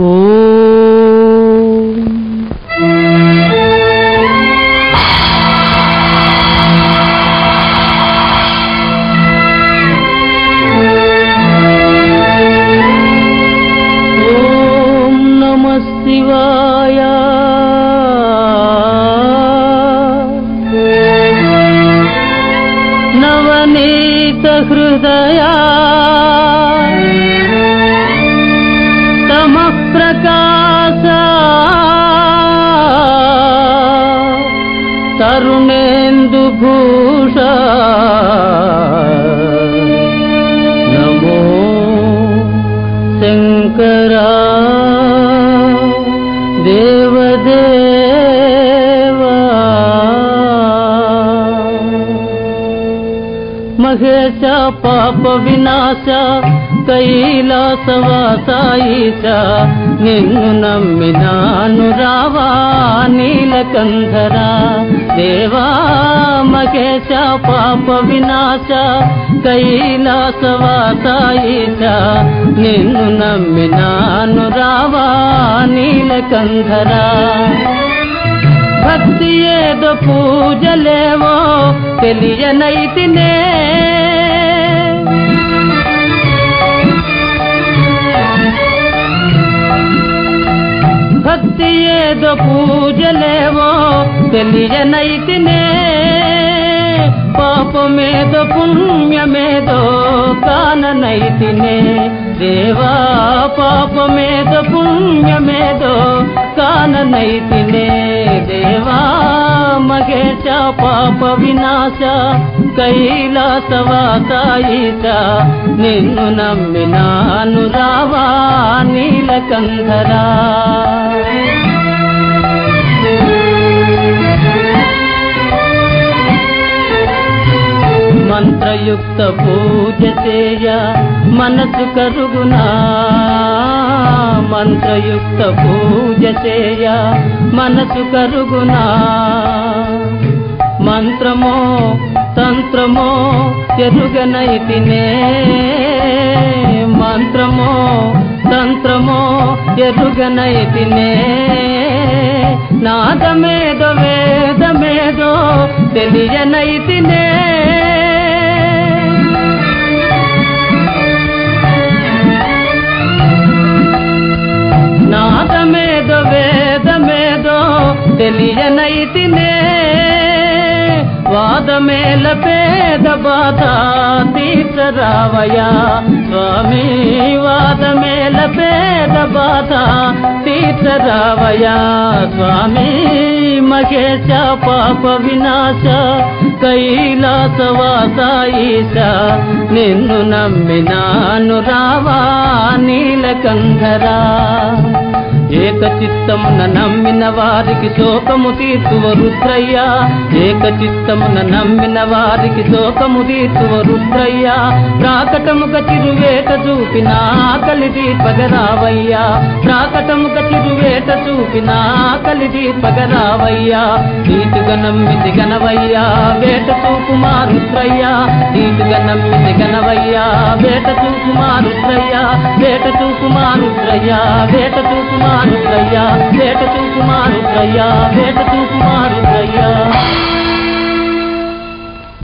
ఓం శివాయ. నవనీత హృదయా. नकासा तरुणेन्दु भूषा। नमो शङ्करा। మహేశ పాప వినాశ కైలాసవాసాయిచ నిన్ను నమ్మినాను రావా నీలకంధరా దేవా మహేశ పాప వినాశ కైలాసవాసాయిచ నిన్ను నమ్మినాను రావా నీలకంధరా భక్తి ఏదో పూజలేమో తెలియనైతినే. భక్తి ఏదో పూజలేమో తెలియనైతినే. పాపమేదో పుణ్యమేదో కాననైతినే. దేవా పాపమేదో పుణ్యమేదో కాననైతినే. పాప వినాశ కైలాసవాసాయిత నిన్ను నమ్మినాను రావా నీలకంధరా మంత్రయుక్త పూజ చేయ మనసు కరుగునా. మంత్రయుక్త పూజ చేయ మనసు కరుగునా. మంత్రమో తంత్రమో ఎరుగనైతినే. మంత్రమో తంత్రమో ఎరుగనైతినే. నాదమేదో వేదమేదో తెలియనైతినే. నాదమేదో వేదమేదో తెలియనైతినే. బాధ మేల పేద బాధ తీర్చరావయా స్వామి వాద మేల పేద బాధ తీర్చరావయా స్వామి మహేశ పాప వినాశ కైలాసవాసాయిష నిన్ను నమ్మినాను రావా నీలకంధరా ఏక నమ్మిన వారికి శోకము తీర్చువ రుద్రయ్య. ఏక నమ్మిన వారికి శోకము తీర్చువ రుద్రయ్య. ప్రాకటముక చిరువేట చూపిన ఆకలి దీపగరావయ్యా ప్రాకటముక చిరువేట చూపిన ఆకలి దీపగరావయ్యా నీటుగా నమ్మిది గనవయ్యా. వేట చూపు మా రుద్రయ్య. నీటుగా నమ్మితి వేట చూపు మానుద్రయ్యా వేట చూపు మానుద్రయ్యా వేట చూపు మానుద్రయ్యా వేట చూపు మానుద్రయ్యా వేట చూపు మానుద్రయ్యా